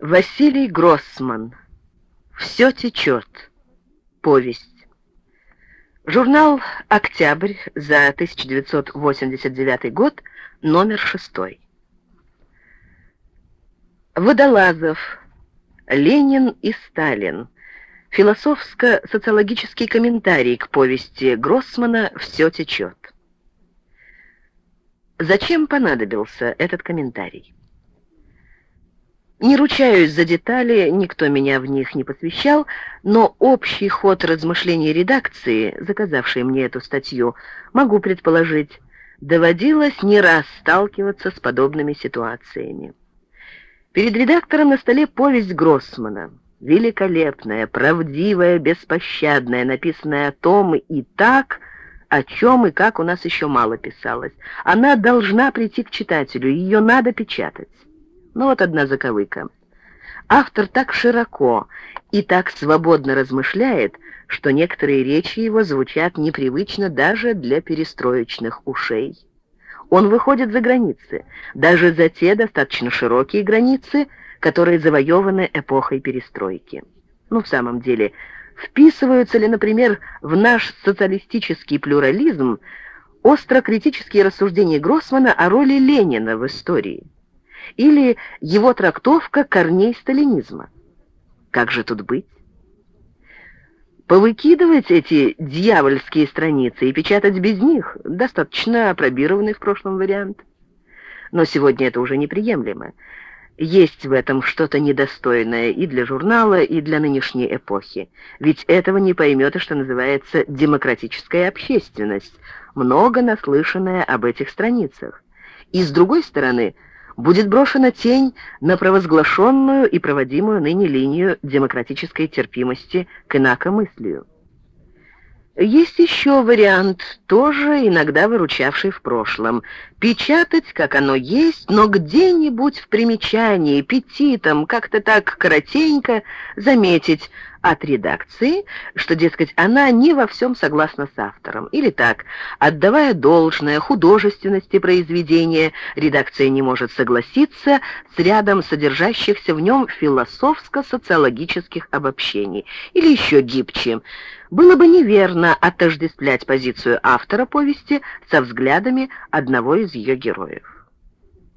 Василий Гроссман. «Все течет». Повесть. Журнал «Октябрь» за 1989 год, номер шестой. Водолазов. Ленин и Сталин. Философско-социологический комментарий к повести Гроссмана «Все течет». Зачем понадобился этот комментарий? Не ручаюсь за детали, никто меня в них не посвящал, но общий ход размышлений редакции, заказавшей мне эту статью, могу предположить, доводилось не раз сталкиваться с подобными ситуациями. Перед редактором на столе повесть Гроссмана, великолепная, правдивая, беспощадная, написанная о том и так, о чем и как у нас еще мало писалось. Она должна прийти к читателю, ее надо печатать. Ну вот одна заковыка. Автор так широко и так свободно размышляет, что некоторые речи его звучат непривычно даже для перестроечных ушей. Он выходит за границы, даже за те достаточно широкие границы, которые завоеваны эпохой перестройки. Ну, в самом деле, вписываются ли, например, в наш социалистический плюрализм остро-критические рассуждения Гроссмана о роли Ленина в истории? Или его трактовка корней сталинизма. Как же тут быть? Повыкидывать эти дьявольские страницы и печатать без них — достаточно опробированный в прошлом вариант. Но сегодня это уже неприемлемо. Есть в этом что-то недостойное и для журнала, и для нынешней эпохи. Ведь этого не поймет и, что называется, демократическая общественность, много наслышанная об этих страницах. И с другой стороны — будет брошена тень на провозглашенную и проводимую ныне линию демократической терпимости к инакомыслию. Есть еще вариант, тоже иногда выручавший в прошлом. Печатать, как оно есть, но где-нибудь в примечании, петитом, как-то так коротенько заметить от редакции, что, дескать, она не во всем согласна с автором. Или так, отдавая должное художественности произведения, редакция не может согласиться с рядом содержащихся в нем философско-социологических обобщений. Или еще гибче – было бы неверно отождествлять позицию автора повести со взглядами одного из ее героев.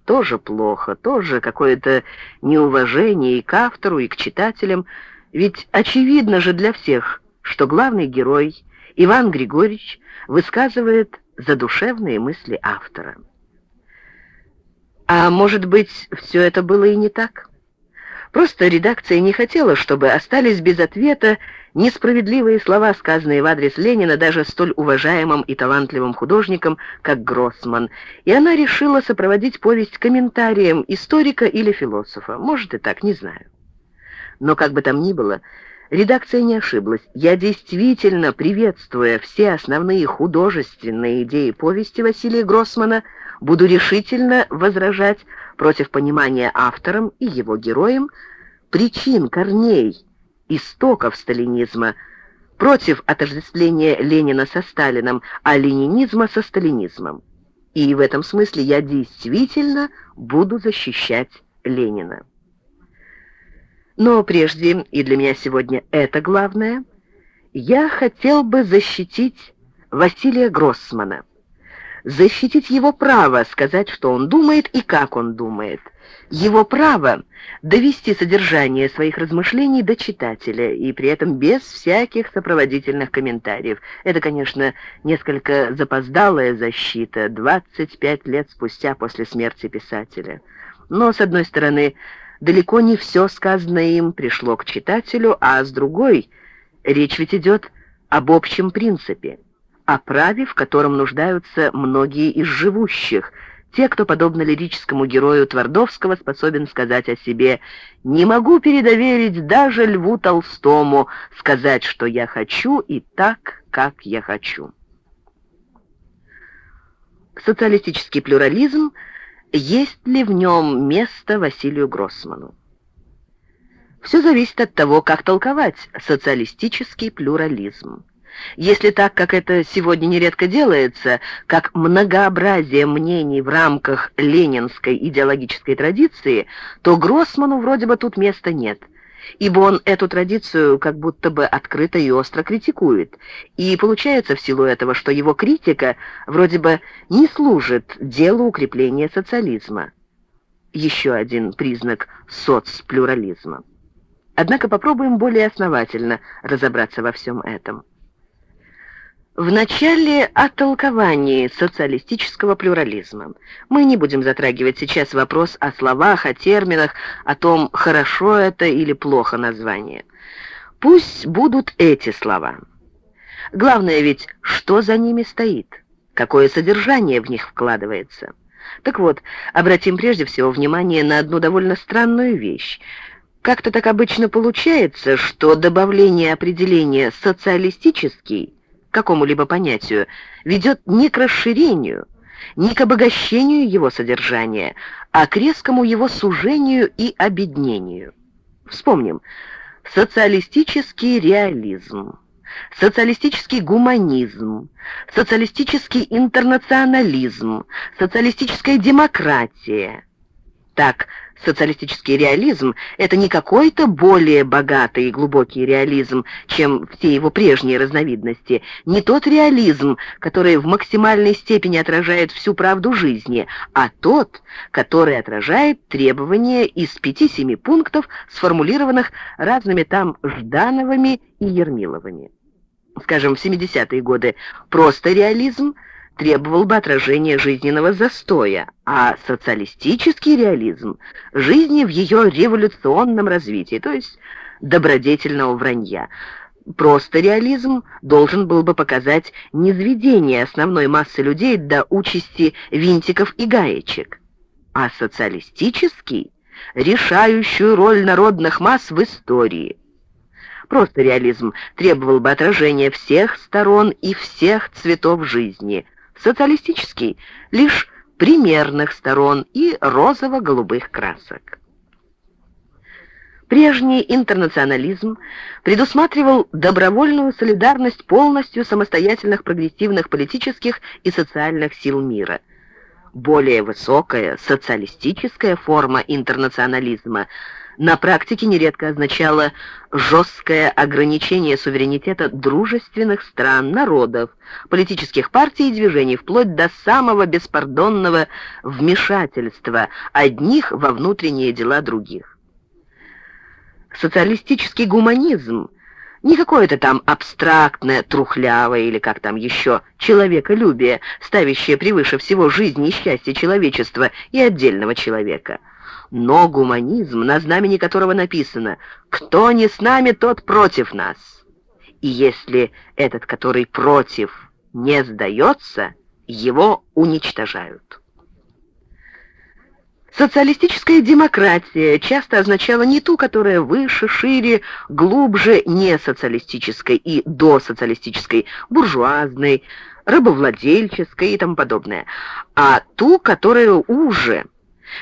Тоже плохо, тоже какое-то неуважение и к автору, и к читателям, ведь очевидно же для всех, что главный герой, Иван Григорьевич, высказывает задушевные мысли автора. А может быть, все это было и не так? Просто редакция не хотела, чтобы остались без ответа несправедливые слова, сказанные в адрес Ленина даже столь уважаемым и талантливым художником, как Гроссман, и она решила сопроводить повесть комментарием историка или философа. Может и так, не знаю. Но как бы там ни было, редакция не ошиблась. Я действительно, приветствуя все основные художественные идеи повести Василия Гроссмана, буду решительно возражать против понимания автором и его героем причин, корней, истоков сталинизма, против отождествления Ленина со Сталином, а ленинизма со сталинизмом. И в этом смысле я действительно буду защищать Ленина. Но прежде, и для меня сегодня это главное, я хотел бы защитить Василия Гроссмана. Защитить его право сказать, что он думает и как он думает – его право довести содержание своих размышлений до читателя, и при этом без всяких сопроводительных комментариев. Это, конечно, несколько запоздалая защита, 25 лет спустя после смерти писателя. Но, с одной стороны, далеко не все сказанное им пришло к читателю, а с другой, речь ведь идет об общем принципе, о праве, в котором нуждаются многие из живущих – те, кто, подобно лирическому герою Твардовского, способен сказать о себе «Не могу передоверить даже Льву Толстому сказать, что я хочу, и так, как я хочу». Социалистический плюрализм, есть ли в нем место Василию Гроссману? Все зависит от того, как толковать социалистический плюрализм. Если так, как это сегодня нередко делается, как многообразие мнений в рамках ленинской идеологической традиции, то Гроссману вроде бы тут места нет, ибо он эту традицию как будто бы открыто и остро критикует. И получается в силу этого, что его критика вроде бы не служит делу укрепления социализма. Еще один признак соцплюрализма. Однако попробуем более основательно разобраться во всем этом. В начале о толковании социалистического плюрализма. Мы не будем затрагивать сейчас вопрос о словах, о терминах, о том, хорошо это или плохо название. Пусть будут эти слова. Главное ведь, что за ними стоит, какое содержание в них вкладывается. Так вот, обратим прежде всего внимание на одну довольно странную вещь. Как-то так обычно получается, что добавление определения «социалистический» какому-либо понятию ведет не к расширению, не к обогащению его содержания, а к резкому его сужению и обеднению. Вспомним, социалистический реализм, социалистический гуманизм, социалистический интернационализм, социалистическая демократия. Так, Социалистический реализм — это не какой-то более богатый и глубокий реализм, чем все его прежние разновидности, не тот реализм, который в максимальной степени отражает всю правду жизни, а тот, который отражает требования из пяти-семи пунктов, сформулированных разными там Ждановыми и Ермиловыми. Скажем, в 70-е годы просто реализм — требовал бы отражения жизненного застоя, а социалистический реализм — жизни в ее революционном развитии, то есть добродетельного вранья. Просто реализм должен был бы показать низведение основной массы людей до участи винтиков и гаечек, а социалистический — решающую роль народных масс в истории. Просто реализм требовал бы отражения всех сторон и всех цветов жизни, социалистический — лишь примерных сторон и розово-голубых красок. Прежний интернационализм предусматривал добровольную солидарность полностью самостоятельных прогрессивных политических и социальных сил мира. Более высокая социалистическая форма интернационализма – на практике нередко означало жесткое ограничение суверенитета дружественных стран, народов, политических партий и движений, вплоть до самого беспардонного вмешательства одних во внутренние дела других. Социалистический гуманизм не какое-то там абстрактное, трухлявое или как там еще человеколюбие, ставящее превыше всего жизни и счастья человечества и отдельного человека – но гуманизм, на знамени которого написано «Кто не с нами, тот против нас». И если этот, который против, не сдается, его уничтожают. Социалистическая демократия часто означала не ту, которая выше, шире, глубже не социалистической и досоциалистической, буржуазной, рабовладельческой и тому подобное, а ту, которая уже,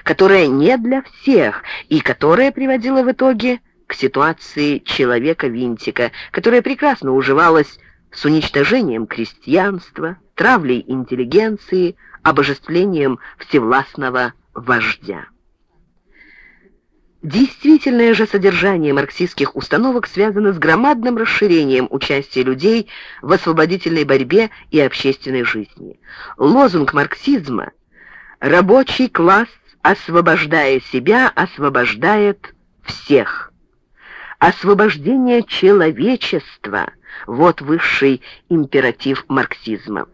которая не для всех и которая приводила в итоге к ситуации человека-винтика, которая прекрасно уживалась с уничтожением крестьянства, травлей интеллигенции, обожествлением всевластного вождя. Действительное же содержание марксистских установок связано с громадным расширением участия людей в освободительной борьбе и общественной жизни. Лозунг марксизма «Рабочий класс освобождая себя, освобождает всех. Освобождение человечества — вот высший императив марксизма.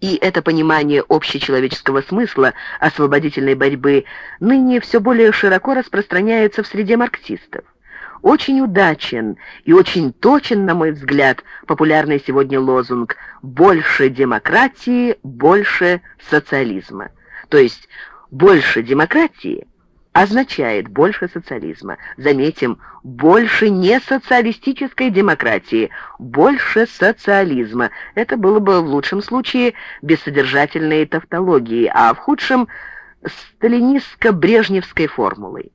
И это понимание общечеловеческого смысла освободительной борьбы ныне все более широко распространяется в среде марксистов. Очень удачен и очень точен, на мой взгляд, популярный сегодня лозунг «больше демократии, больше социализма». То есть больше демократии означает больше социализма. Заметим, больше не социалистической демократии, больше социализма. Это было бы в лучшем случае бессодержательной тавтологией, а в худшем – сталинистско-брежневской формулой.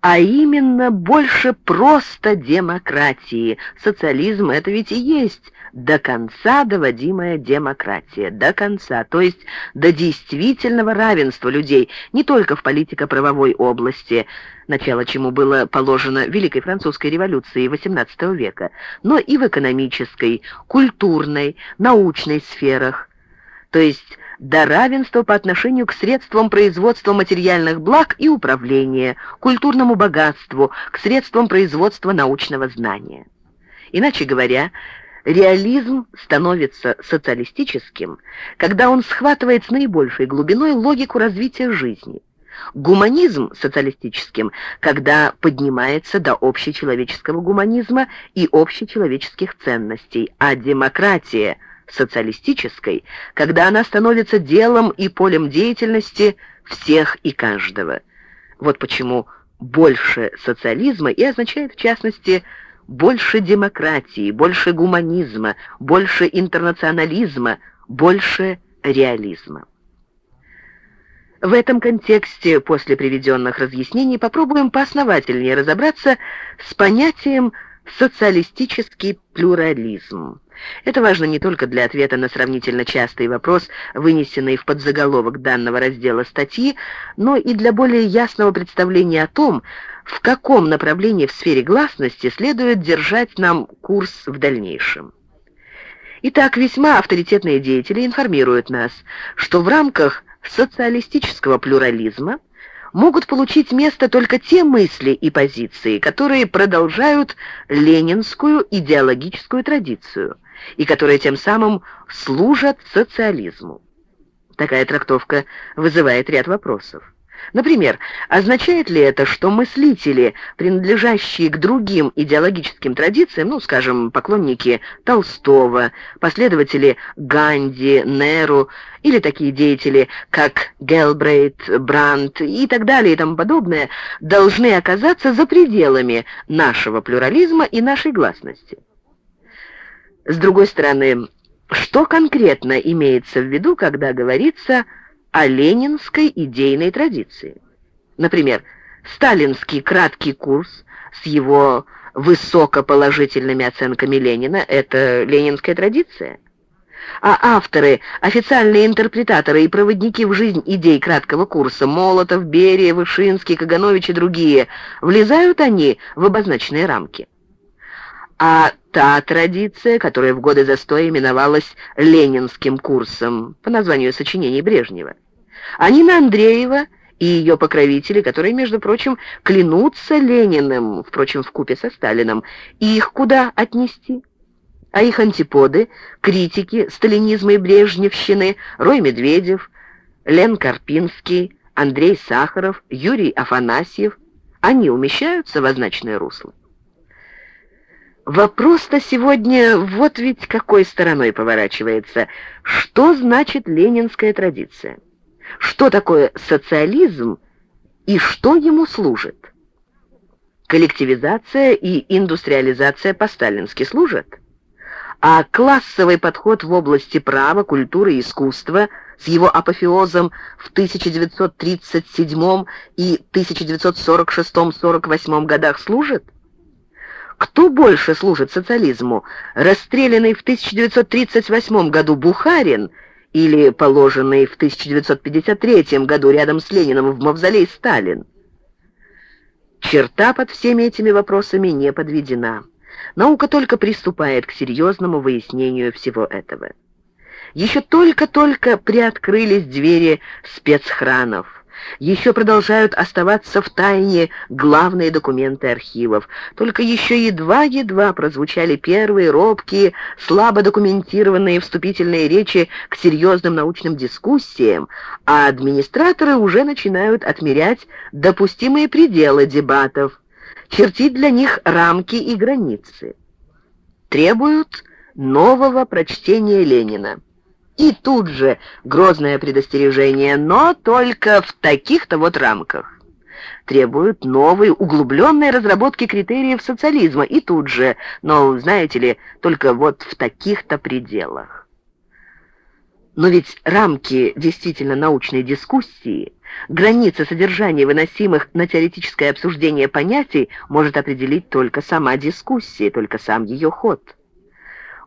А именно больше просто демократии. Социализм – это ведь и есть до конца доводимая демократия, до конца, то есть до действительного равенства людей не только в политико-правовой области, начало чему было положено Великой Французской революции XVIII века, но и в экономической, культурной, научной сферах, то есть до равенства по отношению к средствам производства материальных благ и управления, культурному богатству, к средствам производства научного знания. Иначе говоря, реализм становится социалистическим, когда он схватывает с наибольшей глубиной логику развития жизни. Гуманизм социалистическим, когда поднимается до общечеловеческого гуманизма и общечеловеческих ценностей, а демократия социалистической, когда она становится делом и полем деятельности всех и каждого. Вот почему больше социализма и означает в частности больше демократии, больше гуманизма, больше интернационализма, больше реализма. В этом контексте, после приведенных разъяснений, попробуем поосновательнее разобраться с понятием «социалистический плюрализм». Это важно не только для ответа на сравнительно частый вопрос, вынесенный в подзаголовок данного раздела статьи, но и для более ясного представления о том, в каком направлении в сфере гласности следует держать нам курс в дальнейшем. Итак, весьма авторитетные деятели информируют нас, что в рамках социалистического плюрализма могут получить место только те мысли и позиции, которые продолжают ленинскую идеологическую традицию и которые тем самым служат социализму. Такая трактовка вызывает ряд вопросов. Например, означает ли это, что мыслители, принадлежащие к другим идеологическим традициям, ну, скажем, поклонники Толстого, последователи Ганди, Неру, или такие деятели, как Гелбрейт, Брандт и так далее и тому подобное, должны оказаться за пределами нашего плюрализма и нашей гласности? С другой стороны, что конкретно имеется в виду, когда говорится о ленинской идейной традиции. Например, сталинский краткий курс с его высокоположительными оценками Ленина – это ленинская традиция. А авторы, официальные интерпретаторы и проводники в жизнь идей краткого курса Молотов, Берия, Вышинский, Каганович и другие, влезают они в обозначенные рамки? А та традиция, которая в годы застоя именовалась ленинским курсом по названию сочинений Брежнева. А Нина Андреева и ее покровители, которые, между прочим, клянутся Лениным, впрочем, в купе со Сталином, их куда отнести? А их антиподы, критики сталинизма и брежневщины, Рой Медведев, Лен Карпинский, Андрей Сахаров, Юрий Афанасьев, они умещаются в означенное русло? Вопрос-то сегодня вот ведь какой стороной поворачивается. Что значит ленинская традиция? Что такое социализм и что ему служит? Коллективизация и индустриализация по-сталински служат? А классовый подход в области права, культуры и искусства с его апофеозом в 1937 и 1946-48 годах служит? Кто больше служит социализму? Расстрелянный в 1938 году Бухарин или положенный в 1953 году рядом с Лениным в мавзолей Сталин? Черта под всеми этими вопросами не подведена. Наука только приступает к серьезному выяснению всего этого. Еще только-только приоткрылись двери спецхранов. Еще продолжают оставаться в тайне главные документы архивов. Только еще едва-едва прозвучали первые робкие, слабо документированные вступительные речи к серьезным научным дискуссиям, а администраторы уже начинают отмерять допустимые пределы дебатов, чертить для них рамки и границы. Требуют нового прочтения Ленина. И тут же грозное предостережение, но только в таких-то вот рамках. Требуют новой, углубленной разработки критериев социализма. И тут же, но, знаете ли, только вот в таких-то пределах. Но ведь рамки действительно научной дискуссии, границы содержания выносимых на теоретическое обсуждение понятий может определить только сама дискуссия, только сам ее ход.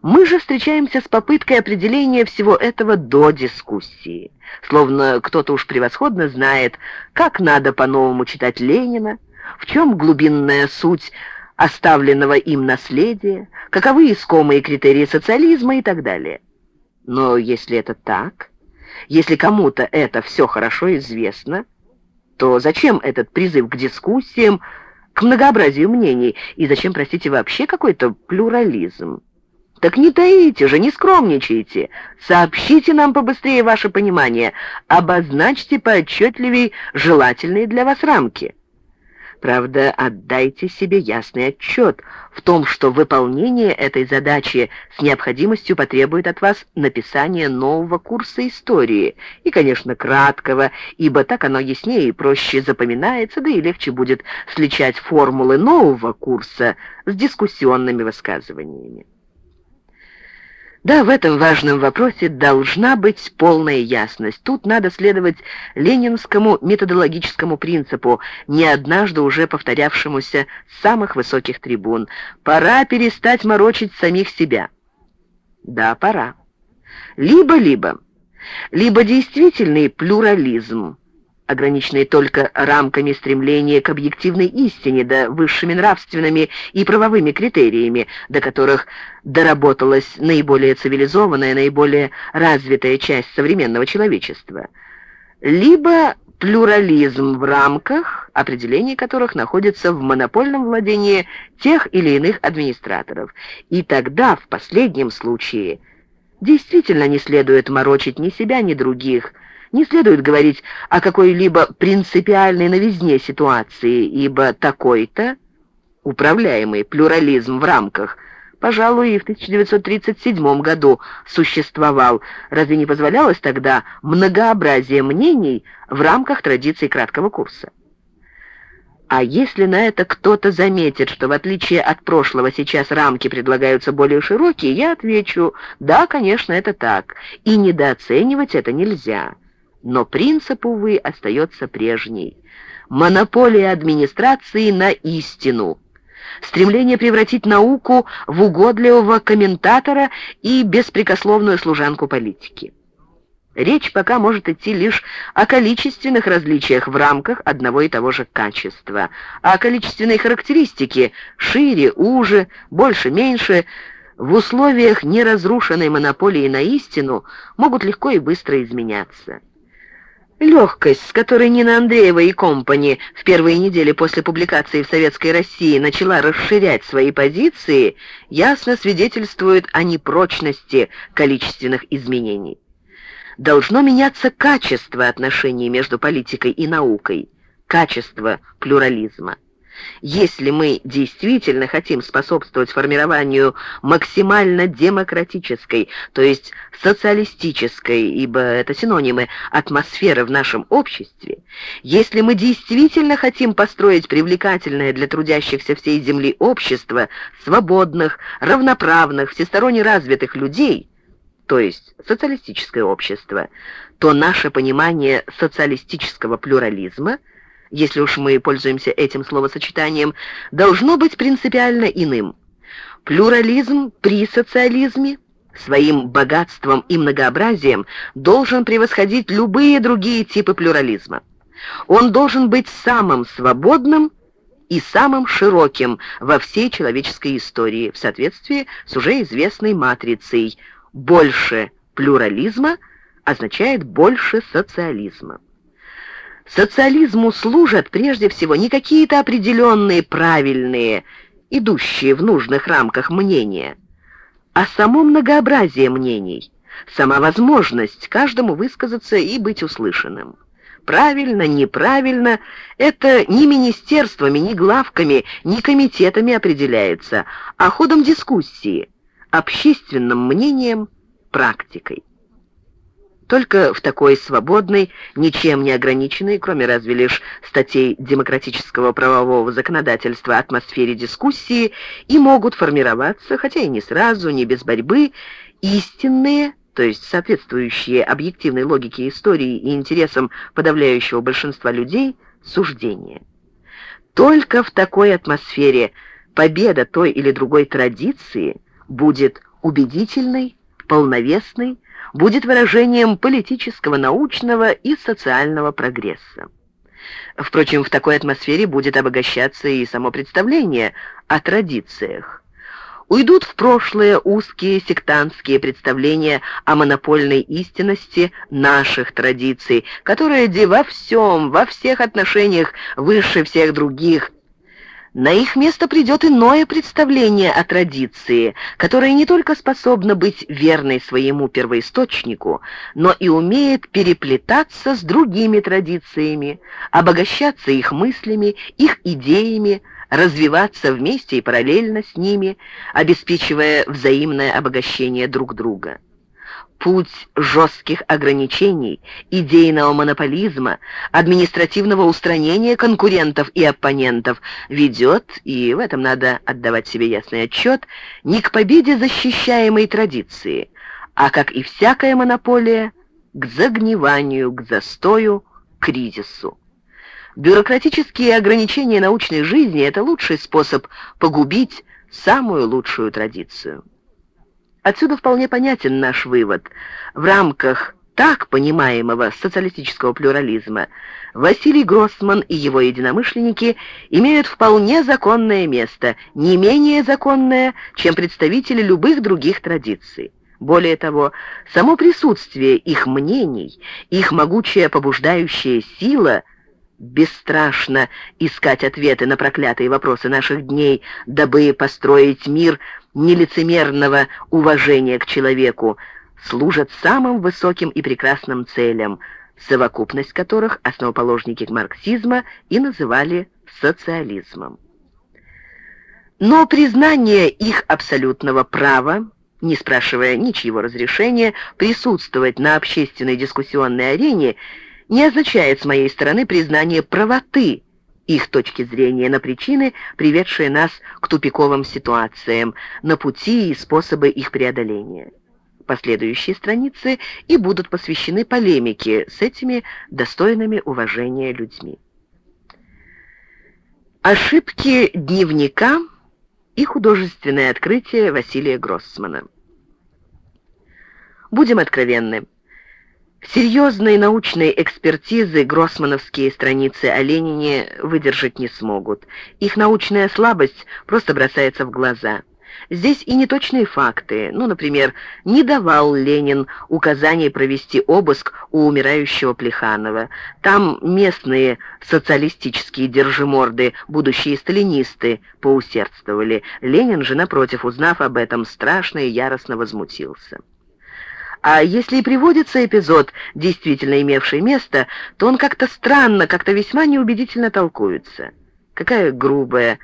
Мы же встречаемся с попыткой определения всего этого до дискуссии. Словно кто-то уж превосходно знает, как надо по-новому читать Ленина, в чем глубинная суть оставленного им наследия, каковы искомые критерии социализма и так далее. Но если это так, если кому-то это все хорошо известно, то зачем этот призыв к дискуссиям, к многообразию мнений, и зачем, простите, вообще какой-то плюрализм? Так не таите же, не скромничайте. Сообщите нам побыстрее ваше понимание, обозначьте поотчетливей желательные для вас рамки. Правда, отдайте себе ясный отчет в том, что выполнение этой задачи с необходимостью потребует от вас написания нового курса истории, и, конечно, краткого, ибо так оно яснее и проще запоминается, да и легче будет сличать формулы нового курса с дискуссионными высказываниями. Да, в этом важном вопросе должна быть полная ясность. Тут надо следовать ленинскому методологическому принципу, не однажды уже повторявшемуся с самых высоких трибун. Пора перестать морочить самих себя. Да, пора. Либо-либо. Либо действительный плюрализм, ограниченный только рамками стремления к объективной истине, да высшими нравственными и правовыми критериями, до которых доработалась наиболее цивилизованная, наиболее развитая часть современного человечества. Либо плюрализм в рамках, определение которых находится в монопольном владении тех или иных администраторов. И тогда, в последнем случае, действительно не следует морочить ни себя, ни других, не следует говорить о какой-либо принципиальной новизне ситуации, ибо такой-то управляемый плюрализм в рамках, пожалуй, и в 1937 году существовал. Разве не позволялось тогда многообразие мнений в рамках традиций краткого курса? А если на это кто-то заметит, что в отличие от прошлого сейчас рамки предлагаются более широкие, я отвечу, да, конечно, это так, и недооценивать это нельзя но принцип, увы, остается прежний. Монополия администрации на истину. Стремление превратить науку в угодливого комментатора и беспрекословную служанку политики. Речь пока может идти лишь о количественных различиях в рамках одного и того же качества, а количественные характеристики шире, уже, больше, меньше в условиях неразрушенной монополии на истину могут легко и быстро изменяться. Легкость, с которой Нина Андреева и компани в первые недели после публикации в Советской России начала расширять свои позиции, ясно свидетельствует о непрочности количественных изменений. Должно меняться качество отношений между политикой и наукой, качество плюрализма. Если мы действительно хотим способствовать формированию максимально демократической, то есть социалистической, ибо это синонимы, атмосферы в нашем обществе, если мы действительно хотим построить привлекательное для трудящихся всей земли общество свободных, равноправных, всесторонне развитых людей, то есть социалистическое общество, то наше понимание социалистического плюрализма – если уж мы пользуемся этим словосочетанием, должно быть принципиально иным. Плюрализм при социализме своим богатством и многообразием должен превосходить любые другие типы плюрализма. Он должен быть самым свободным и самым широким во всей человеческой истории в соответствии с уже известной матрицей «больше плюрализма» означает «больше социализма». Социализму служат прежде всего не какие-то определенные правильные, идущие в нужных рамках мнения, а само многообразие мнений, сама возможность каждому высказаться и быть услышанным. Правильно, неправильно, это ни министерствами, ни главками, ни комитетами определяется, а ходом дискуссии, общественным мнением, практикой. Только в такой свободной, ничем не ограниченной, кроме разве лишь статей демократического правового законодательства, атмосфере дискуссии и могут формироваться, хотя и не сразу, не без борьбы, истинные, то есть соответствующие объективной логике истории и интересам подавляющего большинства людей, суждения. Только в такой атмосфере победа той или другой традиции будет убедительный, полновесный, будет выражением политического, научного и социального прогресса. Впрочем, в такой атмосфере будет обогащаться и само представление о традициях. Уйдут в прошлое узкие сектантские представления о монопольной истинности наших традиций, которые де во всем, во всех отношениях выше всех других – на их место придет иное представление о традиции, которое не только способно быть верной своему первоисточнику, но и умеет переплетаться с другими традициями, обогащаться их мыслями, их идеями, развиваться вместе и параллельно с ними, обеспечивая взаимное обогащение друг друга путь жестких ограничений, идейного монополизма, административного устранения конкурентов и оппонентов ведет, и в этом надо отдавать себе ясный отчет, не к победе защищаемой традиции, а, как и всякая монополия, к загниванию, к застою, к кризису. Бюрократические ограничения научной жизни – это лучший способ погубить самую лучшую традицию. Отсюда вполне понятен наш вывод. В рамках так понимаемого социалистического плюрализма Василий Гроссман и его единомышленники имеют вполне законное место, не менее законное, чем представители любых других традиций. Более того, само присутствие их мнений, их могучая побуждающая сила – бесстрашно искать ответы на проклятые вопросы наших дней, дабы построить мир – нелицемерного уважения к человеку, служат самым высоким и прекрасным целям, совокупность которых основоположники марксизма и называли социализмом. Но признание их абсолютного права, не спрашивая ничьего разрешения, присутствовать на общественной дискуссионной арене не означает с моей стороны признание правоты их точки зрения на причины, приведшие нас к тупиковым ситуациям, на пути и способы их преодоления. Последующие страницы и будут посвящены полемике с этими достойными уважения людьми. Ошибки дневника и художественное открытие Василия Гроссмана. Будем откровенны. Серьезной научной экспертизы гроссмановские страницы о Ленине выдержать не смогут. Их научная слабость просто бросается в глаза. Здесь и неточные факты. Ну, например, не давал Ленин указаний провести обыск у умирающего Плеханова. Там местные социалистические держиморды, будущие сталинисты, поусердствовали. Ленин же, напротив, узнав об этом, страшно и яростно возмутился. А если и приводится эпизод, действительно имевший место, то он как-то странно, как-то весьма неубедительно толкуется. Какая грубая,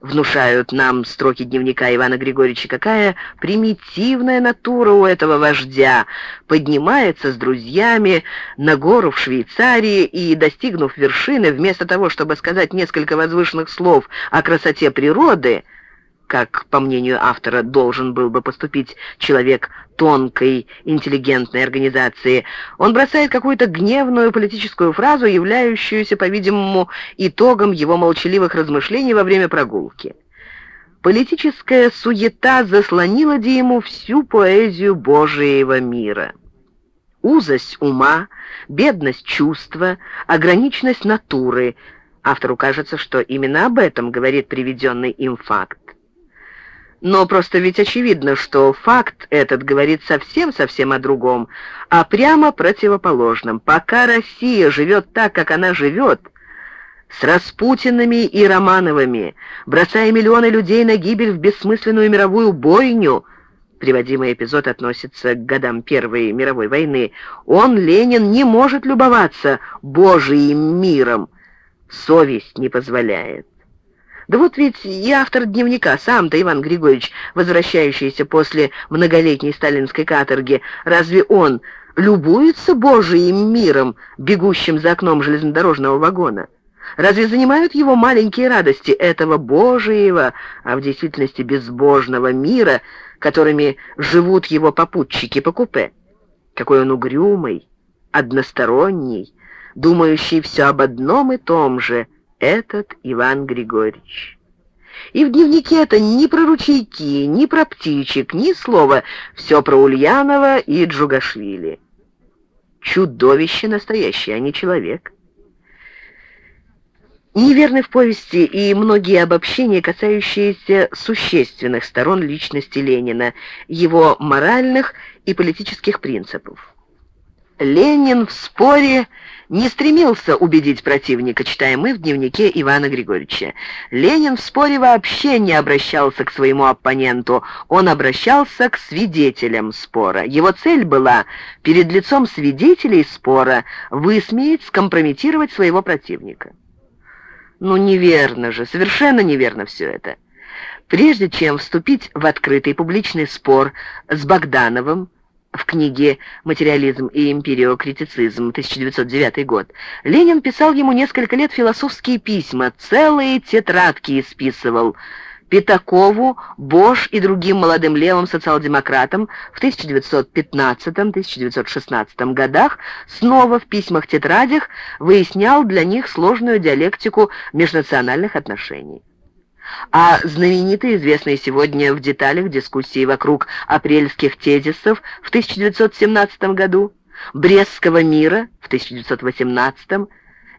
внушают нам строки дневника Ивана Григорьевича, какая примитивная натура у этого вождя, поднимается с друзьями на гору в Швейцарии и, достигнув вершины, вместо того, чтобы сказать несколько возвышенных слов о красоте природы, как, по мнению автора, должен был бы поступить человек тонкой, интеллигентной организации, он бросает какую-то гневную политическую фразу, являющуюся, по-видимому, итогом его молчаливых размышлений во время прогулки. Политическая суета заслонила де ему всю поэзию Божьего мира. Узость ума, бедность чувства, ограниченность натуры. Автору кажется, что именно об этом говорит приведенный им факт. Но просто ведь очевидно, что факт этот говорит совсем-совсем о другом, а прямо противоположном. Пока Россия живет так, как она живет, с Распутинами и Романовыми, бросая миллионы людей на гибель в бессмысленную мировую бойню, приводимый эпизод относится к годам Первой мировой войны, он, Ленин, не может любоваться Божиим миром. Совесть не позволяет. Да вот ведь и автор дневника, сам-то Иван Григорьевич, возвращающийся после многолетней сталинской каторги, разве он любуется Божиим миром, бегущим за окном железнодорожного вагона? Разве занимают его маленькие радости этого Божьего, а в действительности безбожного мира, которыми живут его попутчики по купе? Какой он угрюмый, односторонний, думающий все об одном и том же – этот Иван Григорьевич. И в дневнике это ни про ручейки, ни про птичек, ни слова. Все про Ульянова и Джугашвили. Чудовище настоящее, а не человек. Неверны в повести и многие обобщения, касающиеся существенных сторон личности Ленина, его моральных и политических принципов. Ленин в споре не стремился убедить противника, читаем мы в дневнике Ивана Григорьевича. Ленин в споре вообще не обращался к своему оппоненту, он обращался к свидетелям спора. Его цель была перед лицом свидетелей спора высмеять, скомпрометировать своего противника. Ну, неверно же, совершенно неверно все это. Прежде чем вступить в открытый публичный спор с Богдановым, в книге «Материализм и империокритицизм» 1909 год, Ленин писал ему несколько лет философские письма, целые тетрадки исписывал. Пятакову, Бош и другим молодым левым социал-демократам в 1915-1916 годах снова в письмах-тетрадях выяснял для них сложную диалектику межнациональных отношений а знаменитые, известные сегодня в деталях дискуссии вокруг апрельских тезисов в 1917 году, Брестского мира в 1918,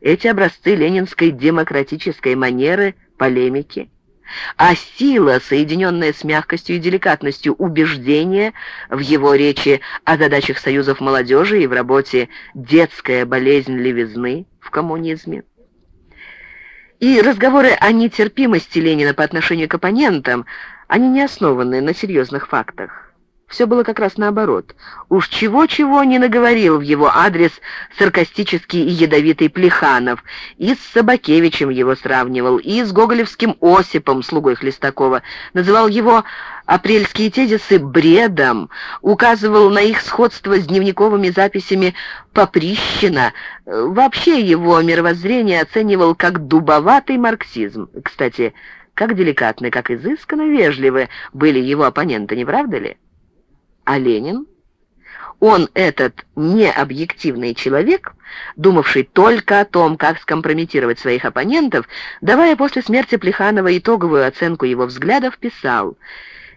эти образцы ленинской демократической манеры, полемики, а сила, соединенная с мягкостью и деликатностью убеждения в его речи о задачах союзов молодежи и в работе «Детская болезнь левизны» в коммунизме, и разговоры о нетерпимости Ленина по отношению к оппонентам, они не основаны на серьезных фактах. Все было как раз наоборот. Уж чего-чего не наговорил в его адрес саркастический и ядовитый Плеханов, и с Собакевичем его сравнивал, и с гоголевским Осипом, слугой Хлестакова, называл его апрельские тезисы бредом, указывал на их сходство с дневниковыми записями Поприщина, вообще его мировоззрение оценивал как дубоватый марксизм. Кстати, как деликатны, как изысканно вежливы были его оппоненты, не правда ли? А Ленин? Он, этот необъективный человек, думавший только о том, как скомпрометировать своих оппонентов, давая после смерти Плеханова итоговую оценку его взглядов, писал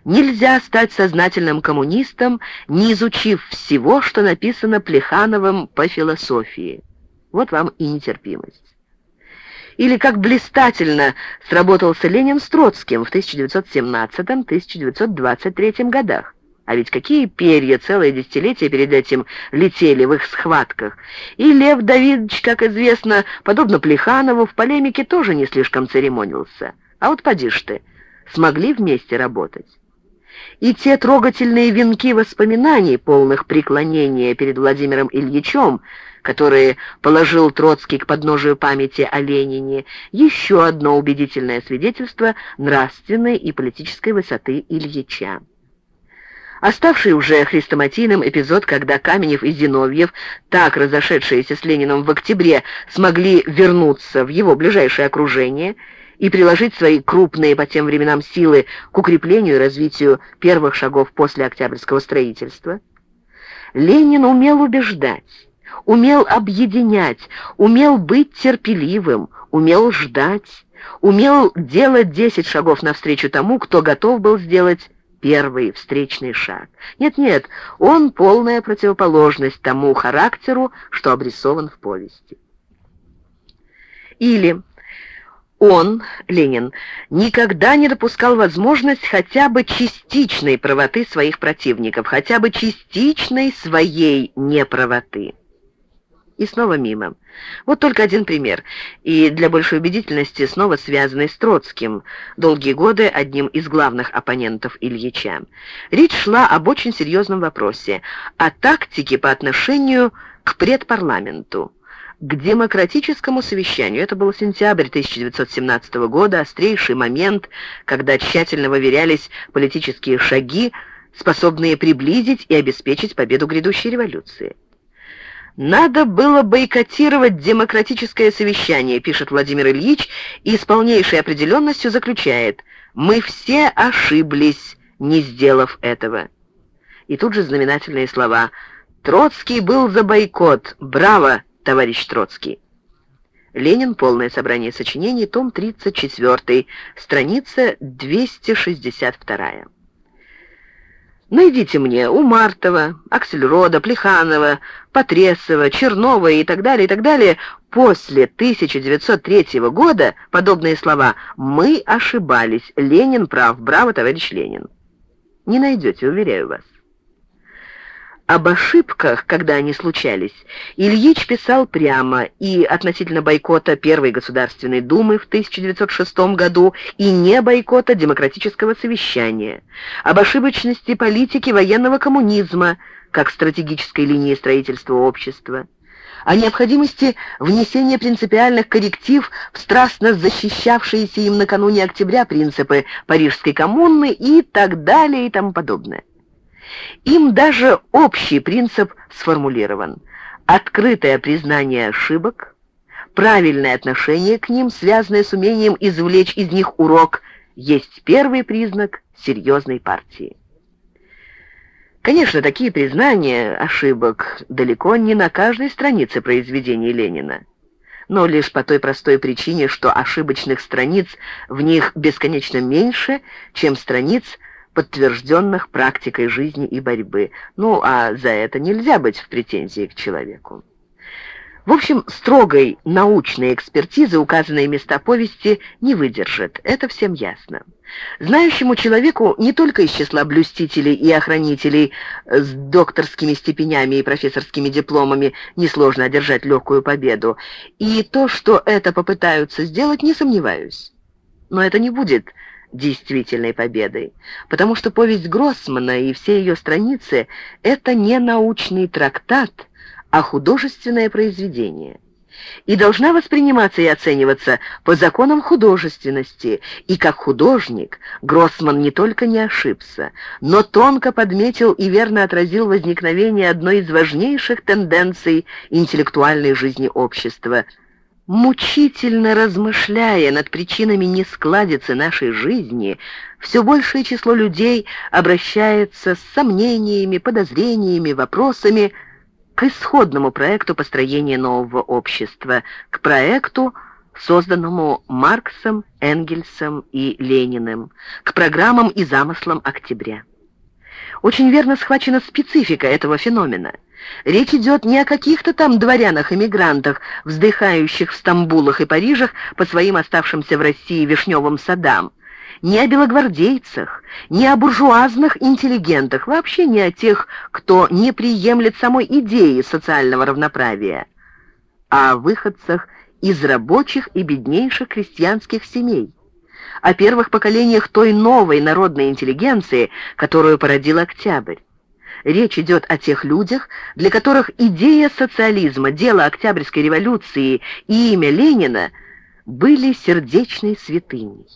«Нельзя стать сознательным коммунистом, не изучив всего, что написано Плехановым по философии». Вот вам и нетерпимость. Или как блистательно сработался Ленин с Троцким в 1917-1923 годах. А ведь какие перья целое десятилетие перед этим летели в их схватках. И Лев Давидович, как известно, подобно Плеханову, в полемике тоже не слишком церемонился. А вот поди ж ты, смогли вместе работать. И те трогательные венки воспоминаний, полных преклонения перед Владимиром Ильичем, которые положил Троцкий к подножию памяти о Ленине, еще одно убедительное свидетельство нравственной и политической высоты Ильича. Оставший уже хрестоматийным эпизод, когда Каменев и Зиновьев, так разошедшиеся с Лениным в октябре, смогли вернуться в его ближайшее окружение и приложить свои крупные по тем временам силы к укреплению и развитию первых шагов после Октябрьского строительства. Ленин умел убеждать, умел объединять, умел быть терпеливым, умел ждать, умел делать десять шагов навстречу тому, кто готов был сделать первый встречный шаг. Нет-нет, он полная противоположность тому характеру, что обрисован в повести. Или он, Ленин, никогда не допускал возможность хотя бы частичной правоты своих противников, хотя бы частичной своей неправоты. И снова мимо. Вот только один пример, и для большей убедительности снова связанный с Троцким, долгие годы одним из главных оппонентов Ильича. Речь шла об очень серьезном вопросе, о тактике по отношению к предпарламенту к демократическому совещанию. Это был сентябрь 1917 года, острейший момент, когда тщательно выверялись политические шаги, способные приблизить и обеспечить победу грядущей революции. «Надо было бойкотировать демократическое совещание», пишет Владимир Ильич, и с полнейшей определенностью заключает «Мы все ошиблись, не сделав этого». И тут же знаменательные слова «Троцкий был за бойкот. Браво, товарищ Троцкий!» Ленин. Полное собрание сочинений. Том 34. Страница 262. Найдите мне у Мартова, Аксельрода, Плеханова, Потресова, Чернова и так далее, и так далее после 1903 года подобные слова «Мы ошибались», «Ленин прав», «Браво, товарищ Ленин». Не найдете, уверяю вас. Об ошибках, когда они случались, Ильич писал прямо и относительно бойкота Первой Государственной Думы в 1906 году и не бойкота Демократического совещания, об ошибочности политики военного коммунизма как стратегической линии строительства общества, о необходимости внесения принципиальных корректив в страстно защищавшиеся им накануне октября принципы Парижской коммуны и так далее и тому подобное. Им даже общий принцип сформулирован. Открытое признание ошибок, правильное отношение к ним, связанное с умением извлечь из них урок, есть первый признак серьезной партии. Конечно, такие признания ошибок далеко не на каждой странице произведений Ленина, но лишь по той простой причине, что ошибочных страниц в них бесконечно меньше, чем страниц, подтвержденных практикой жизни и борьбы. Ну, а за это нельзя быть в претензии к человеку. В общем, строгой научной экспертизы указанные места повести не выдержат, это всем ясно. Знающему человеку не только из числа блюстителей и охранителей с докторскими степенями и профессорскими дипломами несложно одержать легкую победу, и то, что это попытаются сделать, не сомневаюсь. Но это не будет действительной победой, потому что повесть Гроссмана и все ее страницы — это не научный трактат, а художественное произведение. И должна восприниматься и оцениваться по законам художественности, и как художник Гроссман не только не ошибся, но тонко подметил и верно отразил возникновение одной из важнейших тенденций интеллектуальной жизни общества – Мучительно размышляя над причинами нескладицы нашей жизни, все большее число людей обращается с сомнениями, подозрениями, вопросами к исходному проекту построения нового общества, к проекту, созданному Марксом, Энгельсом и Лениным, к программам и замыслам октября. Очень верно схвачена специфика этого феномена – Речь идет не о каких-то там дворянах-эмигрантах, вздыхающих в Стамбулах и Парижах по своим оставшимся в России вишневым садам, не о белогвардейцах, не о буржуазных интеллигентах, вообще не о тех, кто не приемлет самой идеи социального равноправия, а о выходцах из рабочих и беднейших крестьянских семей, о первых поколениях той новой народной интеллигенции, которую породил Октябрь. Речь идет о тех людях, для которых идея социализма, дело Октябрьской революции и имя Ленина были сердечной святыней.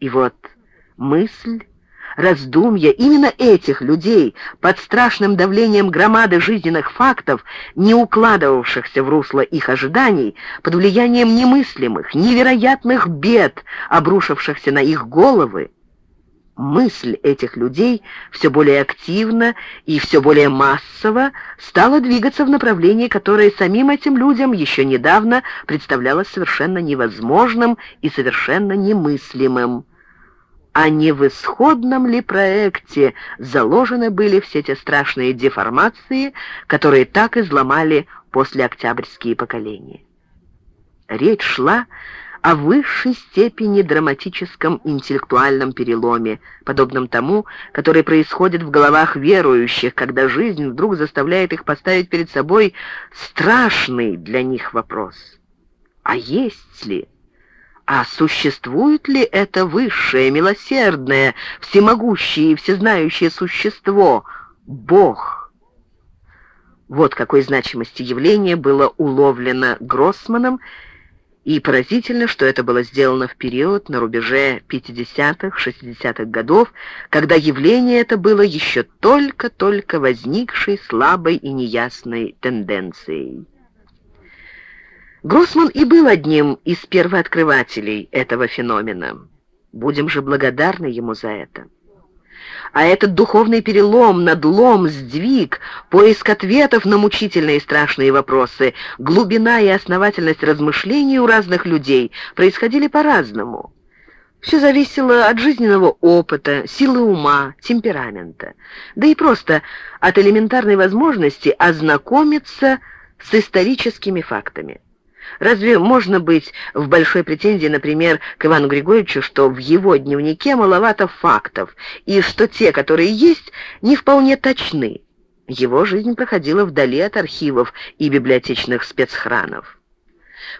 И вот мысль, раздумья именно этих людей под страшным давлением громады жизненных фактов, не укладывавшихся в русло их ожиданий, под влиянием немыслимых, невероятных бед, обрушившихся на их головы, мысль этих людей все более активно и все более массово стала двигаться в направлении, которое самим этим людям еще недавно представлялось совершенно невозможным и совершенно немыслимым. А не в исходном ли проекте заложены были все те страшные деформации, которые так изломали послеоктябрьские поколения? Речь шла о высшей степени драматическом интеллектуальном переломе, подобном тому, который происходит в головах верующих, когда жизнь вдруг заставляет их поставить перед собой страшный для них вопрос. А есть ли? А существует ли это высшее, милосердное, всемогущее и всезнающее существо — Бог? Вот какой значимости явление было уловлено Гроссманом и поразительно, что это было сделано в период на рубеже 50-х, 60-х годов, когда явление это было еще только-только возникшей слабой и неясной тенденцией. Гроссман и был одним из первооткрывателей этого феномена. Будем же благодарны ему за это. А этот духовный перелом, надлом, сдвиг, поиск ответов на мучительные и страшные вопросы, глубина и основательность размышлений у разных людей происходили по-разному. Все зависело от жизненного опыта, силы ума, темперамента, да и просто от элементарной возможности ознакомиться с историческими фактами. Разве можно быть в большой претензии, например, к Ивану Григорьевичу, что в его дневнике маловато фактов, и что те, которые есть, не вполне точны? Его жизнь проходила вдали от архивов и библиотечных спецхранов.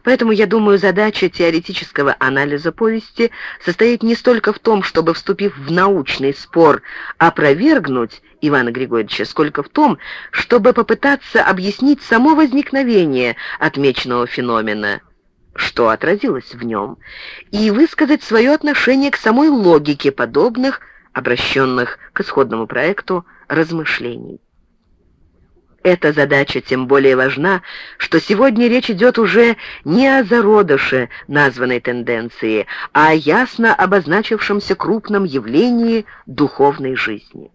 Поэтому, я думаю, задача теоретического анализа повести состоит не столько в том, чтобы, вступив в научный спор, опровергнуть Ивана Григорьевича, сколько в том, чтобы попытаться объяснить само возникновение отмеченного феномена, что отразилось в нем, и высказать свое отношение к самой логике подобных, обращенных к исходному проекту, размышлений. Эта задача тем более важна, что сегодня речь идет уже не о зародыше названной тенденции, а о ясно обозначившемся крупном явлении духовной жизни.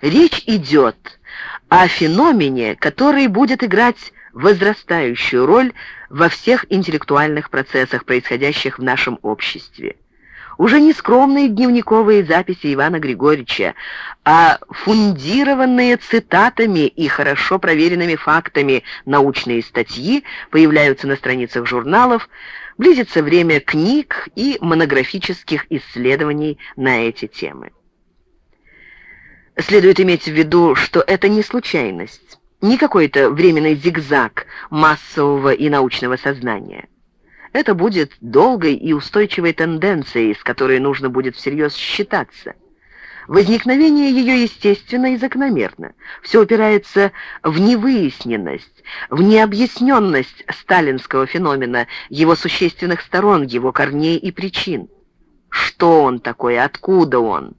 Речь идет о феномене, который будет играть возрастающую роль во всех интеллектуальных процессах, происходящих в нашем обществе уже не скромные дневниковые записи Ивана Григорьевича, а фундированные цитатами и хорошо проверенными фактами научные статьи появляются на страницах журналов, близится время книг и монографических исследований на эти темы. Следует иметь в виду, что это не случайность, не какой-то временный зигзаг массового и научного сознания. Это будет долгой и устойчивой тенденцией, с которой нужно будет всерьез считаться. Возникновение ее естественно и закономерно. Все упирается в невыясненность, в необъясненность сталинского феномена, его существенных сторон, его корней и причин. Что он такой, откуда он?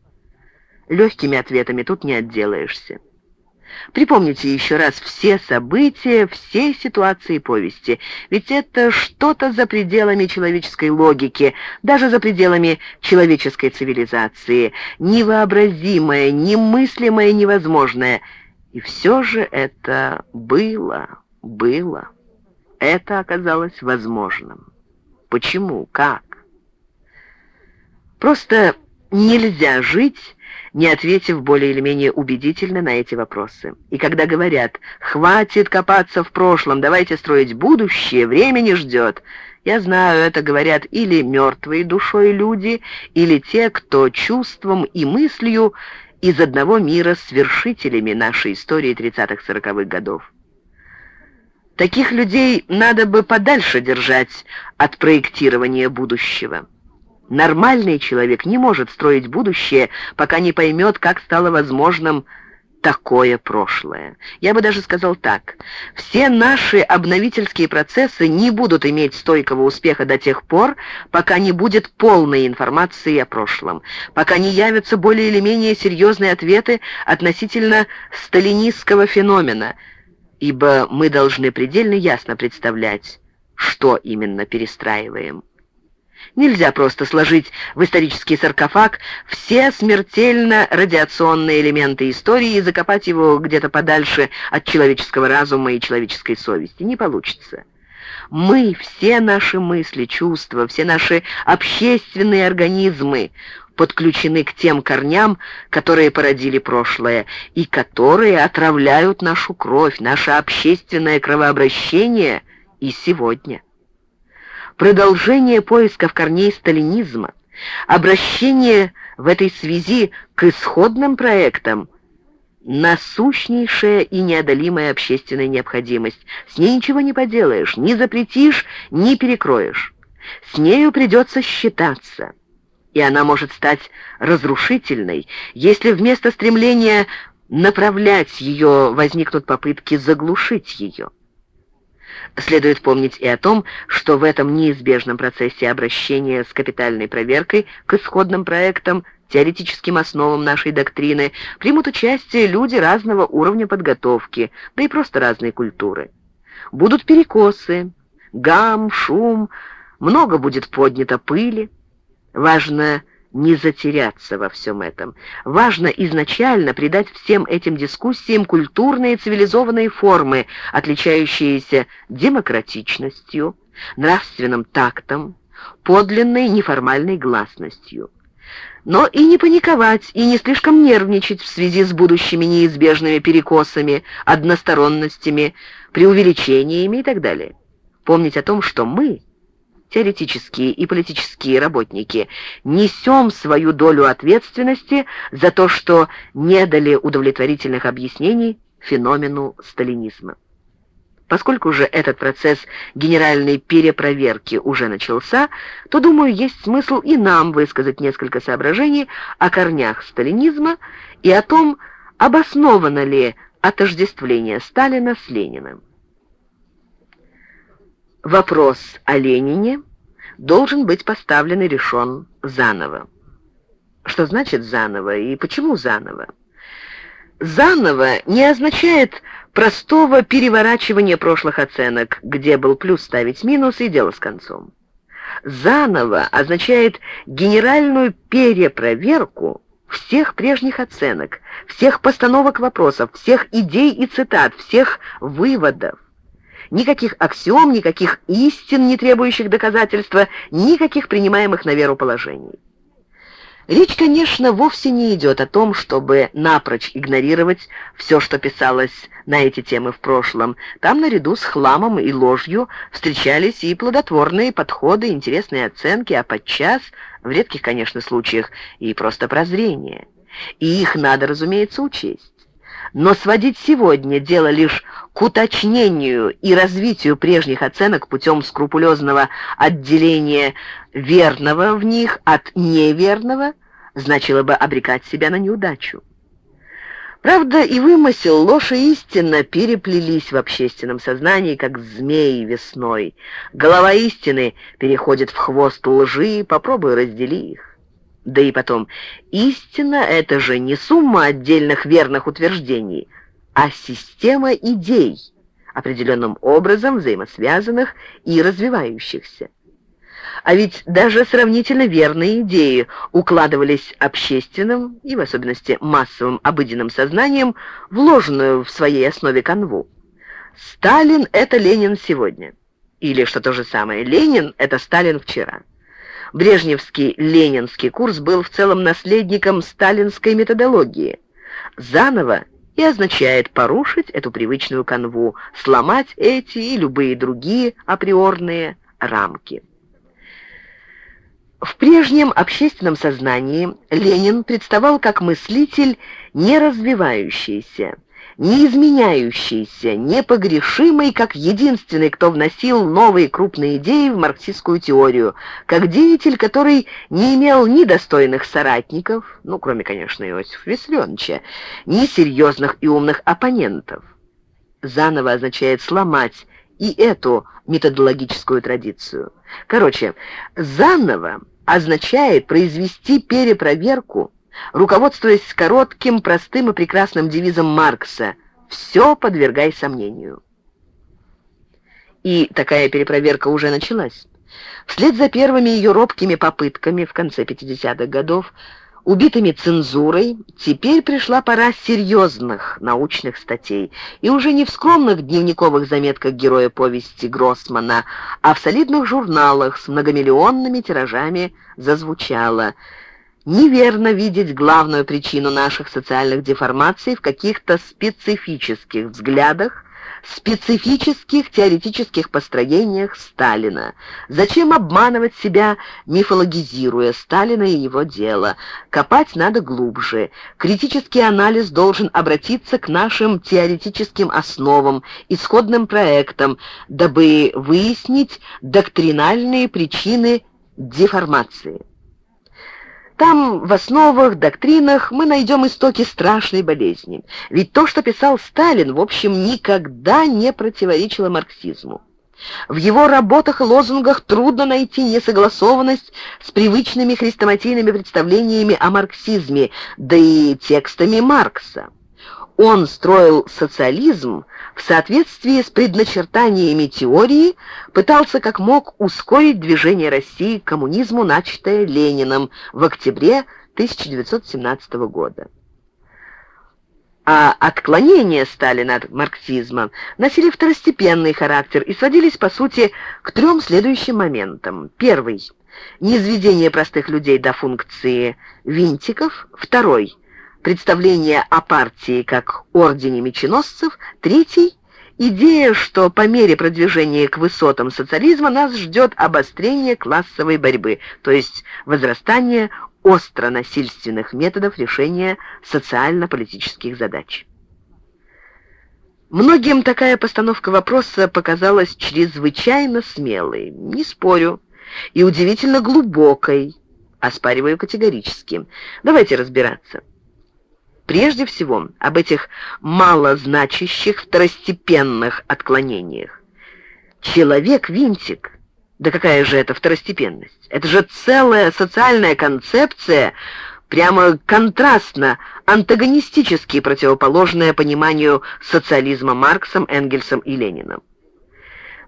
Легкими ответами тут не отделаешься. Припомните еще раз все события, все ситуации повести, ведь это что-то за пределами человеческой логики, даже за пределами человеческой цивилизации, невообразимое, немыслимое, невозможное. И все же это было, было. Это оказалось возможным. Почему? Как? Просто нельзя жить не ответив более или менее убедительно на эти вопросы. И когда говорят «хватит копаться в прошлом, давайте строить будущее, время не ждет», я знаю, это говорят или мертвые душой люди, или те, кто чувством и мыслью из одного мира с вершителями нашей истории 30-40-х годов. Таких людей надо бы подальше держать от проектирования будущего. Нормальный человек не может строить будущее, пока не поймет, как стало возможным такое прошлое. Я бы даже сказал так. Все наши обновительские процессы не будут иметь стойкого успеха до тех пор, пока не будет полной информации о прошлом, пока не явятся более или менее серьезные ответы относительно сталинистского феномена, ибо мы должны предельно ясно представлять, что именно перестраиваем. Нельзя просто сложить в исторический саркофаг все смертельно радиационные элементы истории и закопать его где-то подальше от человеческого разума и человеческой совести. Не получится. Мы, все наши мысли, чувства, все наши общественные организмы подключены к тем корням, которые породили прошлое, и которые отравляют нашу кровь, наше общественное кровообращение и сегодня продолжение поисков корней сталинизма, обращение в этой связи к исходным проектам – насущнейшая и неодолимая общественная необходимость. С ней ничего не поделаешь, ни запретишь, ни перекроешь. С нею придется считаться. И она может стать разрушительной, если вместо стремления направлять ее возникнут попытки заглушить ее. Следует помнить и о том, что в этом неизбежном процессе обращения с капитальной проверкой к исходным проектам, теоретическим основам нашей доктрины примут участие люди разного уровня подготовки, да и просто разной культуры. Будут перекосы, гам, шум, много будет поднято пыли. Важно не затеряться во всем этом. Важно изначально придать всем этим дискуссиям культурные цивилизованные формы, отличающиеся демократичностью, нравственным тактом, подлинной неформальной гласностью. Но и не паниковать, и не слишком нервничать в связи с будущими неизбежными перекосами, односторонностями, преувеличениями и так далее. Помнить о том, что мы, теоретические и политические работники, несем свою долю ответственности за то, что не дали удовлетворительных объяснений феномену сталинизма. Поскольку же этот процесс генеральной перепроверки уже начался, то, думаю, есть смысл и нам высказать несколько соображений о корнях сталинизма и о том, обосновано ли отождествление Сталина с Лениным. Вопрос о Ленине должен быть поставлен и решен заново. Что значит заново и почему заново? Заново не означает простого переворачивания прошлых оценок, где был плюс ставить минус и дело с концом. Заново означает генеральную перепроверку всех прежних оценок, всех постановок вопросов, всех идей и цитат, всех выводов. Никаких аксиом, никаких истин, не требующих доказательства, никаких принимаемых на веру положений. Речь, конечно, вовсе не идет о том, чтобы напрочь игнорировать все, что писалось на эти темы в прошлом. Там наряду с хламом и ложью встречались и плодотворные подходы, интересные оценки, а подчас, в редких, конечно, случаях, и просто прозрение. И их надо, разумеется, учесть. Но сводить сегодня дело лишь к уточнению и развитию прежних оценок путем скрупулезного отделения верного в них от неверного значило бы обрекать себя на неудачу. Правда, и вымысел, ложь и истина переплелись в общественном сознании, как змеи весной. Голова истины переходит в хвост лжи, попробуй раздели их. Да и потом, истина — это же не сумма отдельных верных утверждений, а система идей, определенным образом взаимосвязанных и развивающихся. А ведь даже сравнительно верные идеи укладывались общественным и в особенности массовым обыденным сознанием, вложенную в своей основе канву. Сталин — это Ленин сегодня. Или, что то же самое, Ленин — это Сталин вчера. Брежневский ленинский курс был в целом наследником сталинской методологии. Заново и означает порушить эту привычную канву, сломать эти и любые другие априорные рамки. В прежнем общественном сознании Ленин представал как мыслитель не развивающийся, не изменяющийся, непогрешимый, как единственный, кто вносил новые крупные идеи в марксистскую теорию, как деятель, который не имел ни достойных соратников, ну, кроме, конечно, Иосифа Виссарионовича, ни серьезных и умных оппонентов. Заново означает сломать и эту методологическую традицию. Короче, заново означает произвести перепроверку, руководствуясь коротким, простым и прекрасным девизом Маркса «Все подвергай сомнению». И такая перепроверка уже началась. Вслед за первыми ее робкими попытками в конце 50-х годов убитыми цензурой, теперь пришла пора серьезных научных статей, и уже не в скромных дневниковых заметках героя повести Гроссмана, а в солидных журналах с многомиллионными тиражами зазвучало «Неверно видеть главную причину наших социальных деформаций в каких-то специфических взглядах, специфических теоретических построениях Сталина. Зачем обманывать себя, мифологизируя Сталина и его дело? Копать надо глубже. Критический анализ должен обратиться к нашим теоретическим основам, исходным проектам, дабы выяснить доктринальные причины деформации. Там в основах, доктринах мы найдем истоки страшной болезни. Ведь то, что писал Сталин, в общем, никогда не противоречило марксизму. В его работах и лозунгах трудно найти несогласованность с привычными хрестоматийными представлениями о марксизме, да и текстами Маркса. Он строил социализм в соответствии с предначертаниями теории, пытался как мог ускорить движение России к коммунизму, начатое Лениным в октябре 1917 года. А отклонения Сталина от марксизма носили второстепенный характер и сводились, по сути, к трем следующим моментам. Первый – низведение простых людей до функции винтиков. Второй – представление о партии как ордене меченосцев. Третий – идея, что по мере продвижения к высотам социализма нас ждет обострение классовой борьбы, то есть возрастание остро-насильственных методов решения социально-политических задач. Многим такая постановка вопроса показалась чрезвычайно смелой, не спорю, и удивительно глубокой, оспариваю категорически. Давайте разбираться. Прежде всего, об этих малозначащих второстепенных отклонениях. Человек-винтик. Да какая же это второстепенность? Это же целая социальная концепция, прямо контрастно, антагонистически противоположная пониманию социализма Марксом, Энгельсом и Лениным.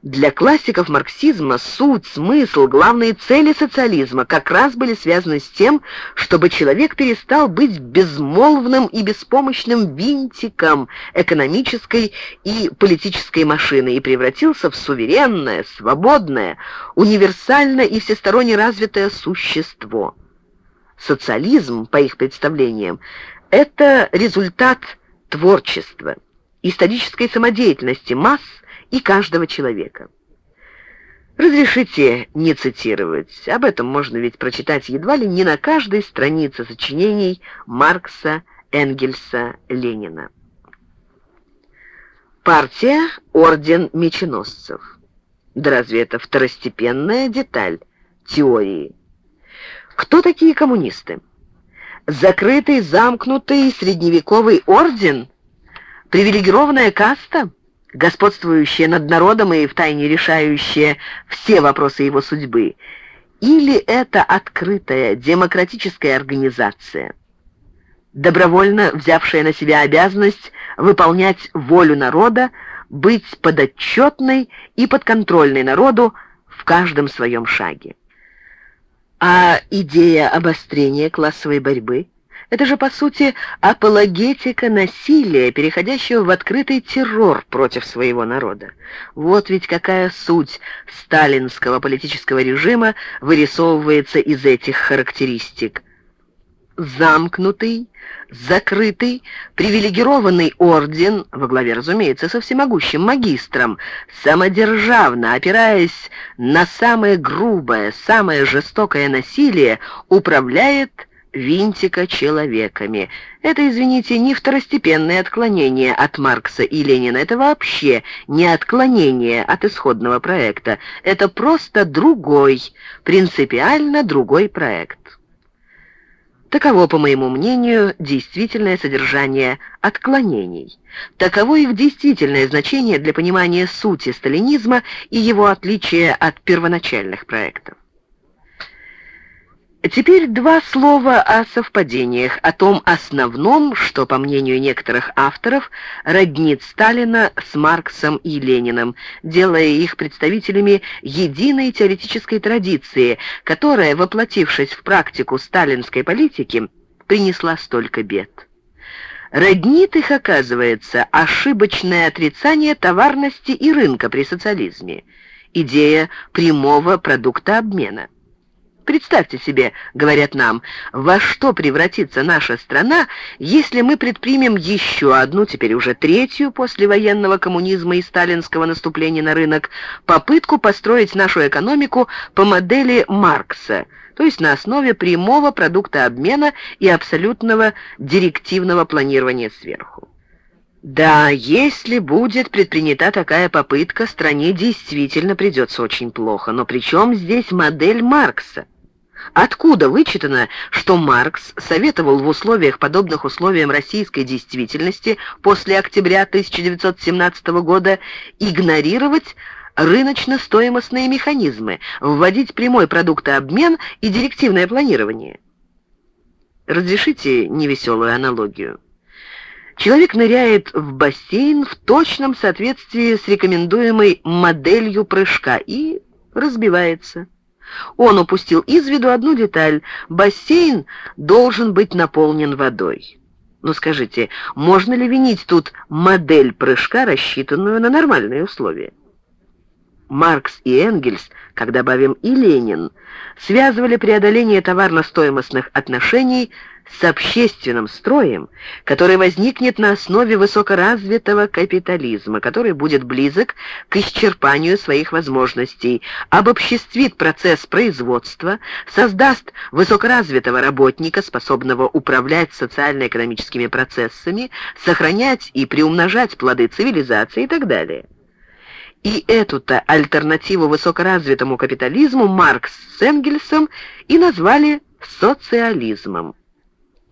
Для классиков марксизма суть, смысл, главные цели социализма как раз были связаны с тем, чтобы человек перестал быть безмолвным и беспомощным винтиком экономической и политической машины и превратился в суверенное, свободное, универсально и всесторонне развитое существо. Социализм, по их представлениям, это результат творчества, исторической самодеятельности масс, и каждого человека. Разрешите не цитировать. Об этом можно ведь прочитать едва ли не на каждой странице сочинений Маркса, Энгельса, Ленина. Партия – орден меченосцев. Да разве это второстепенная деталь теории? Кто такие коммунисты? Закрытый, замкнутый средневековый орден? Привилегированная каста? Господствующее над народом и втайне решающее все вопросы его судьбы, или это открытая демократическая организация, добровольно взявшая на себя обязанность выполнять волю народа, быть подотчетной и подконтрольной народу в каждом своем шаге. А идея обострения классовой борьбы – это же, по сути, апологетика насилия, переходящего в открытый террор против своего народа. Вот ведь какая суть сталинского политического режима вырисовывается из этих характеристик. Замкнутый, закрытый, привилегированный орден, во главе, разумеется, со всемогущим магистром, самодержавно, опираясь на самое грубое, самое жестокое насилие, управляет винтика человеками. Это, извините, не второстепенное отклонение от Маркса и Ленина, это вообще не отклонение от исходного проекта, это просто другой, принципиально другой проект. Таково, по моему мнению, действительное содержание отклонений. Таково их действительное значение для понимания сути сталинизма и его отличия от первоначальных проектов. Теперь два слова о совпадениях, о том основном, что, по мнению некоторых авторов, роднит Сталина с Марксом и Лениным, делая их представителями единой теоретической традиции, которая, воплотившись в практику сталинской политики, принесла столько бед. Роднит их, оказывается, ошибочное отрицание товарности и рынка при социализме, идея прямого продукта обмена. Представьте себе, говорят нам, во что превратится наша страна, если мы предпримем еще одну, теперь уже третью после военного коммунизма и сталинского наступления на рынок, попытку построить нашу экономику по модели Маркса, то есть на основе прямого продукта обмена и абсолютного директивного планирования сверху. Да, если будет предпринята такая попытка, стране действительно придется очень плохо. Но при чем здесь модель Маркса? Откуда вычитано, что Маркс советовал в условиях, подобных условиям российской действительности после октября 1917 года, игнорировать рыночно-стоимостные механизмы, вводить прямой продуктообмен и директивное планирование? Разрешите невеселую аналогию. Человек ныряет в бассейн в точном соответствии с рекомендуемой моделью прыжка и разбивается. Он упустил из виду одну деталь. Бассейн должен быть наполнен водой. Ну скажите, можно ли винить тут модель прыжка, рассчитанную на нормальные условия? Маркс и Энгельс, как добавим и Ленин, связывали преодоление товарно-стоимостных отношений с общественным строем, который возникнет на основе высокоразвитого капитализма, который будет близок к исчерпанию своих возможностей, обобществит процесс производства, создаст высокоразвитого работника, способного управлять социально-экономическими процессами, сохранять и приумножать плоды цивилизации и так далее. И эту-то альтернативу высокоразвитому капитализму Маркс с Энгельсом и назвали социализмом.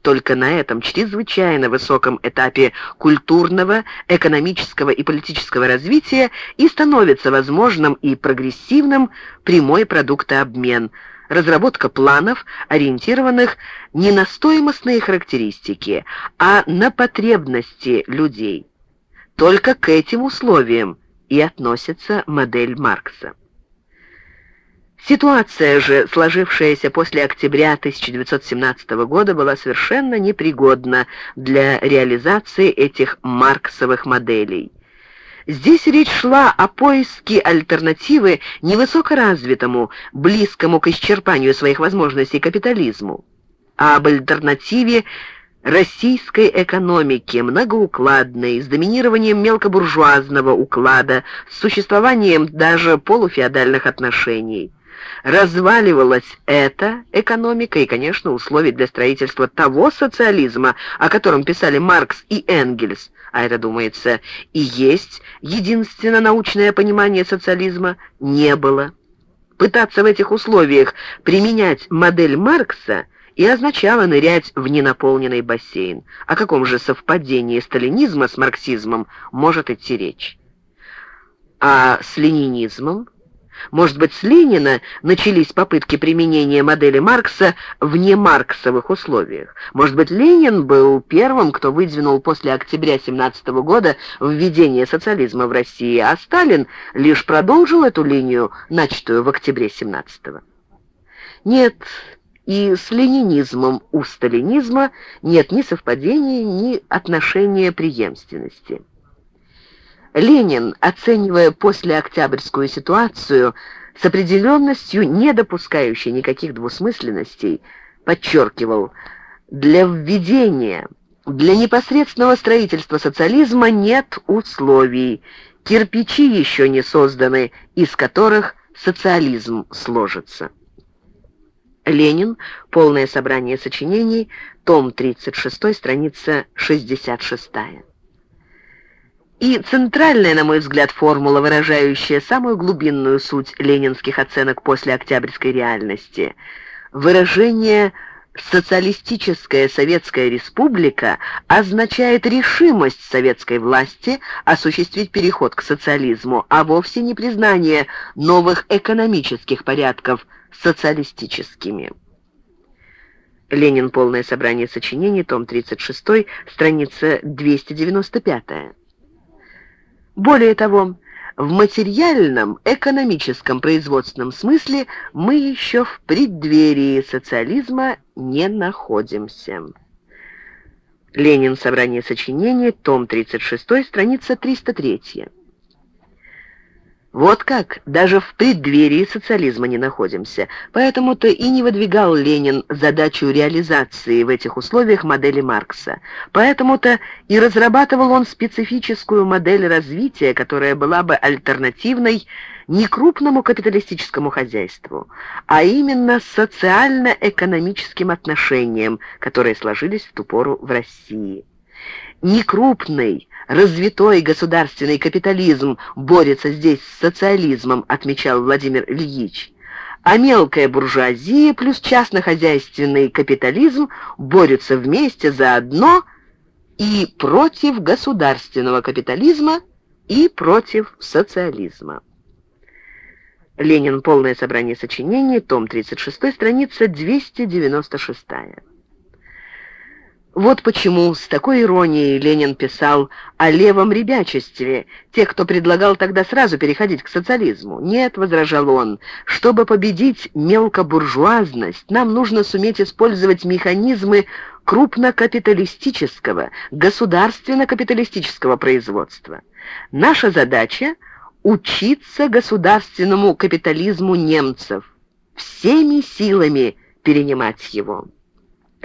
Только на этом чрезвычайно высоком этапе культурного, экономического и политического развития и становится возможным и прогрессивным прямой продуктообмен, разработка планов, ориентированных не на стоимостные характеристики, а на потребности людей. Только к этим условиям и относится модель Маркса. Ситуация же, сложившаяся после октября 1917 года, была совершенно непригодна для реализации этих марксовых моделей. Здесь речь шла о поиске альтернативы невысокоразвитому, близкому к исчерпанию своих возможностей капитализму, а об альтернативе российской экономики, многоукладной, с доминированием мелкобуржуазного уклада, с существованием даже полуфеодальных отношений. Разваливалась эта экономика и, конечно, условий для строительства того социализма, о котором писали Маркс и Энгельс, а это, думается, и есть единственное научное понимание социализма, не было. Пытаться в этих условиях применять модель Маркса и означало нырять в ненаполненный бассейн. О каком же совпадении сталинизма с марксизмом может идти речь? А с ленинизмом? Может быть, с Ленина начались попытки применения модели Маркса в немарксовых условиях. Может быть, Ленин был первым, кто выдвинул после октября 17 года введение социализма в России, а Сталин лишь продолжил эту линию, начатую в октябре 17 -го. Нет, и с ленинизмом у сталинизма нет ни совпадения, ни отношения преемственности. Ленин, оценивая послеоктябрьскую ситуацию с определенностью, не допускающей никаких двусмысленностей, подчеркивал, для введения, для непосредственного строительства социализма нет условий, кирпичи еще не созданы, из которых социализм сложится. Ленин. Полное собрание сочинений. Том 36, страница 66. И центральная, на мой взгляд, формула, выражающая самую глубинную суть ленинских оценок после Октябрьской реальности. Выражение «социалистическая Советская Республика» означает решимость советской власти осуществить переход к социализму, а вовсе не признание новых экономических порядков социалистическими. Ленин. Полное собрание сочинений. Том 36. Страница 295. Более того, в материальном, экономическом, производственном смысле мы еще в преддверии социализма не находимся. Ленин. Собрание сочинений. Том 36. Страница 303. Вот как, даже в преддверии социализма не находимся. Поэтому-то и не выдвигал Ленин задачу реализации в этих условиях модели Маркса. Поэтому-то и разрабатывал он специфическую модель развития, которая была бы альтернативной не крупному капиталистическому хозяйству, а именно социально-экономическим отношениям, которые сложились в ту пору в России. Не крупный, развитой государственный капитализм борется здесь с социализмом, отмечал Владимир Ильич. А мелкая буржуазия плюс частнохозяйственный капитализм борются вместе заодно и против государственного капитализма, и против социализма. Ленин. Полное собрание сочинений. Том 36. Страница 296. Вот почему с такой иронией Ленин писал о левом ребячестве, тех, кто предлагал тогда сразу переходить к социализму. «Нет», — возражал он, — «чтобы победить мелкобуржуазность, нам нужно суметь использовать механизмы крупнокапиталистического, государственно-капиталистического производства. Наша задача — учиться государственному капитализму немцев, всеми силами перенимать его».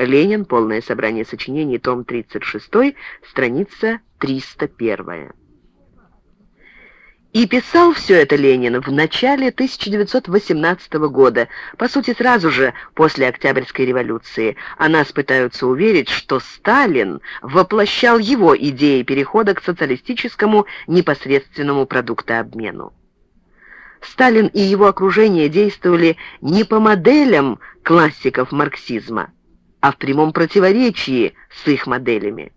Ленин. Полное собрание сочинений. Том 36. Страница 301. И писал все это Ленин в начале 1918 года, по сути, сразу же после Октябрьской революции. А нас пытаются уверить, что Сталин воплощал его идеи перехода к социалистическому непосредственному продуктообмену. Сталин и его окружение действовали не по моделям классиков марксизма, а в прямом противоречии с их моделями.